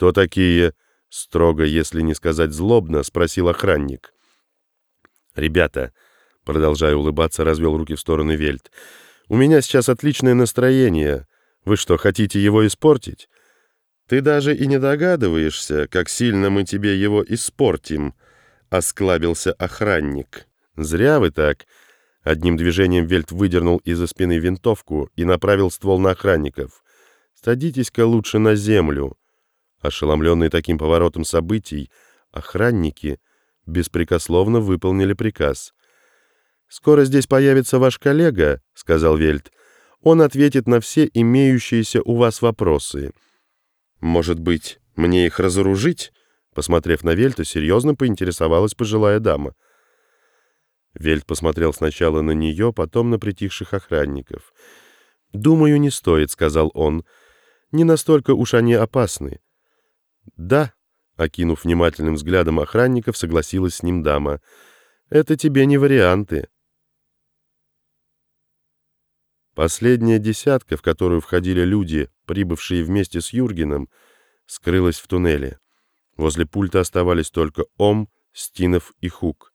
«Кто такие?» — строго, если не сказать злобно, спросил охранник. «Ребята», — продолжая улыбаться, развел руки в стороны Вельт, «у меня сейчас отличное настроение. Вы что, хотите его испортить?» «Ты даже и не догадываешься, как сильно мы тебе его испортим», — осклабился охранник. «Зря вы так». Одним движением Вельт выдернул из-за спины винтовку и направил ствол на охранников. «Садитесь-ка лучше на землю». Ошеломленные таким поворотом событий, охранники беспрекословно выполнили приказ. «Скоро здесь появится ваш коллега», — сказал Вельт. «Он ответит на все имеющиеся у вас вопросы». «Может быть, мне их разоружить?» Посмотрев на Вельта, серьезно поинтересовалась пожилая дама. Вельт посмотрел сначала на нее, потом на притихших охранников. «Думаю, не стоит», — сказал он. «Не настолько уж они опасны». «Да», — окинув внимательным взглядом охранников, согласилась с ним дама. «Это тебе не варианты». Последняя десятка, в которую входили люди, прибывшие вместе с Юргеном, скрылась в туннеле. Возле пульта оставались только Ом, Стинов и Хук.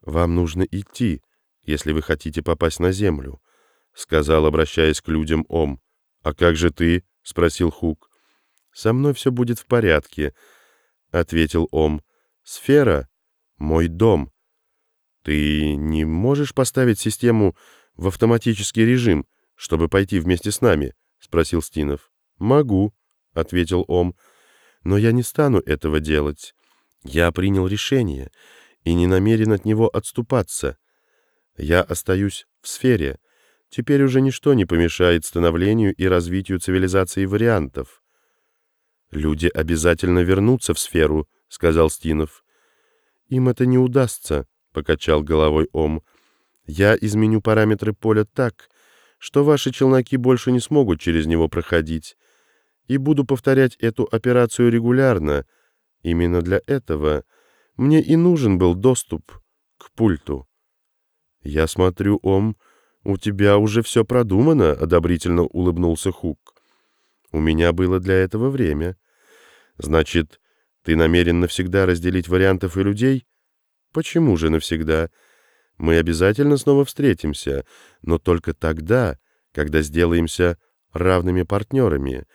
«Вам нужно идти, если вы хотите попасть на землю», — сказал, обращаясь к людям Ом. «А как же ты?» — спросил Хук. «Со мной все будет в порядке», — ответил Ом. «Сфера — мой дом. Ты не можешь поставить систему в автоматический режим, чтобы пойти вместе с нами?» — спросил Стинов. «Могу», — ответил Ом. «Но я не стану этого делать. Я принял решение» и не намерен от него отступаться. Я остаюсь в сфере. Теперь уже ничто не помешает становлению и развитию цивилизации вариантов. «Люди обязательно вернутся в сферу», — сказал Стинов. «Им это не удастся», — покачал головой Ом. «Я изменю параметры поля так, что ваши челноки больше не смогут через него проходить, и буду повторять эту операцию регулярно. Именно для этого...» Мне и нужен был доступ к пульту. «Я смотрю, Ом, у тебя уже все продумано», — одобрительно улыбнулся Хук. «У меня было для этого время. Значит, ты намерен навсегда разделить вариантов и людей? Почему же навсегда? Мы обязательно снова встретимся, но только тогда, когда сделаемся равными партнерами,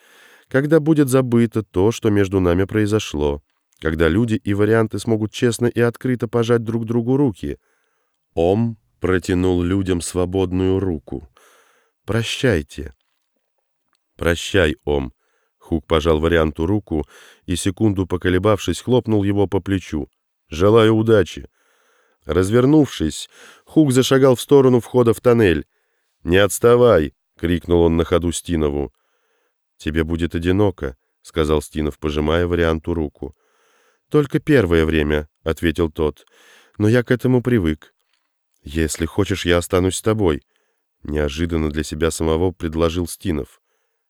когда будет забыто то, что между нами произошло» когда люди и варианты смогут честно и открыто пожать друг другу руки. Ом протянул людям свободную руку. «Прощайте». «Прощай, Ом». Хук пожал варианту руку и, секунду поколебавшись, хлопнул его по плечу. «Желаю удачи». Развернувшись, Хук зашагал в сторону входа в тоннель. «Не отставай!» — крикнул он на ходу Стинову. «Тебе будет одиноко», — сказал Стинов, пожимая варианту руку. «Только первое время», — ответил тот. «Но я к этому привык. Если хочешь, я останусь с тобой», — неожиданно для себя самого предложил Стинов.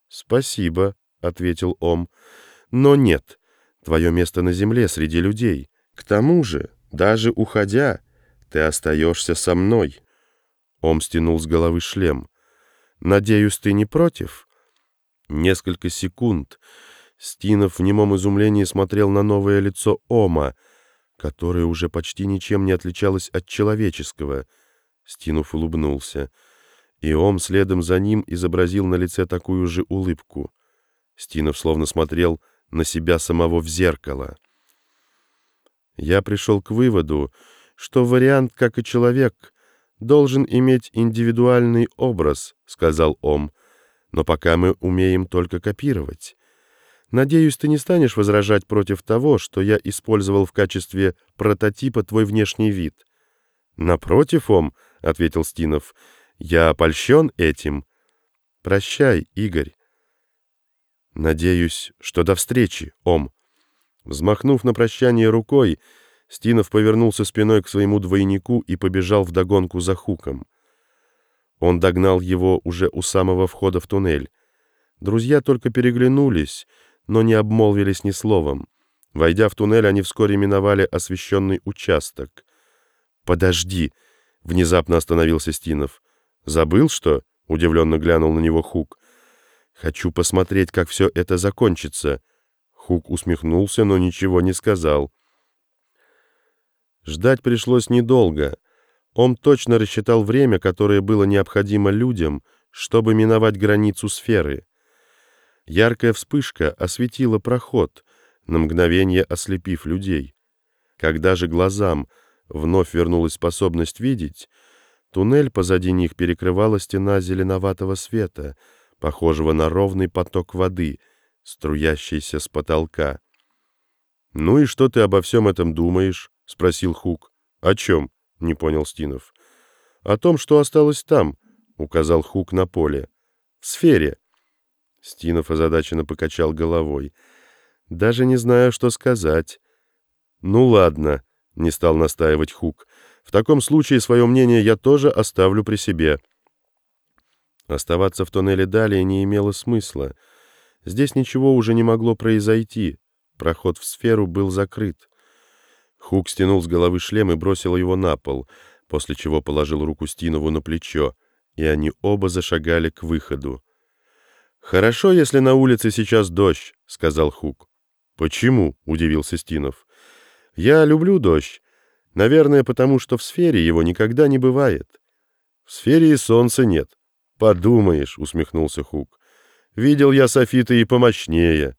«Спасибо», — ответил Ом. «Но нет, твое место на земле среди людей. К тому же, даже уходя, ты остаешься со мной». Ом стянул с головы шлем. «Надеюсь, ты не против?» Несколько секунд Стинов в немом изумлении смотрел на новое лицо Ома, которое уже почти ничем не отличалось от человеческого. Стинов улыбнулся, и Ом следом за ним изобразил на лице такую же улыбку. Стинов словно смотрел на себя самого в зеркало. Я пришел к выводу, что вариант, как и человек, должен иметь индивидуальный образ, сказал Ом, но пока мы умеем только копировать. Надеюсь, ты не станешь возражать против того, что я использовал в качестве прототипа твой внешний вид. Напротив, Ом, — ответил Стинов, — я опольщен этим. Прощай, Игорь. Надеюсь, что до встречи, Ом. Взмахнув на прощание рукой, Стинов повернулся спиной к своему двойнику и побежал вдогонку за Хуком. Он догнал его уже у самого входа в туннель. Друзья только переглянулись — но не обмолвились ни словом. Войдя в туннель, они вскоре миновали освещенный участок. «Подожди!» — внезапно остановился Стинов. «Забыл, что?» — удивленно глянул на него Хук. «Хочу посмотреть, как все это закончится». Хук усмехнулся, но ничего не сказал. Ждать пришлось недолго. Он точно рассчитал время, которое было необходимо людям, чтобы миновать границу сферы. Яркая вспышка осветила проход, на мгновение ослепив людей. Когда же глазам вновь вернулась способность видеть, туннель позади них перекрывала стена зеленоватого света, похожего на ровный поток воды, струящийся с потолка. «Ну и что ты обо всем этом думаешь?» — спросил Хук. «О чем?» — не понял Стинов. «О том, что осталось там», — указал Хук на поле. «В сфере». Стинов озадаченно покачал головой. «Даже не знаю, что сказать». «Ну ладно», — не стал настаивать Хук. «В таком случае свое мнение я тоже оставлю при себе». Оставаться в туннеле далее не имело смысла. Здесь ничего уже не могло произойти. Проход в сферу был закрыт. Хук стянул с головы шлем и бросил его на пол, после чего положил руку Стинову на плечо, и они оба зашагали к выходу. «Хорошо, если на улице сейчас дождь», — сказал Хук. «Почему?» — удивился Стинов. «Я люблю дождь. Наверное, потому что в сфере его никогда не бывает. В сфере и солнца нет. Подумаешь», — усмехнулся Хук. «Видел я софиты и помощнее».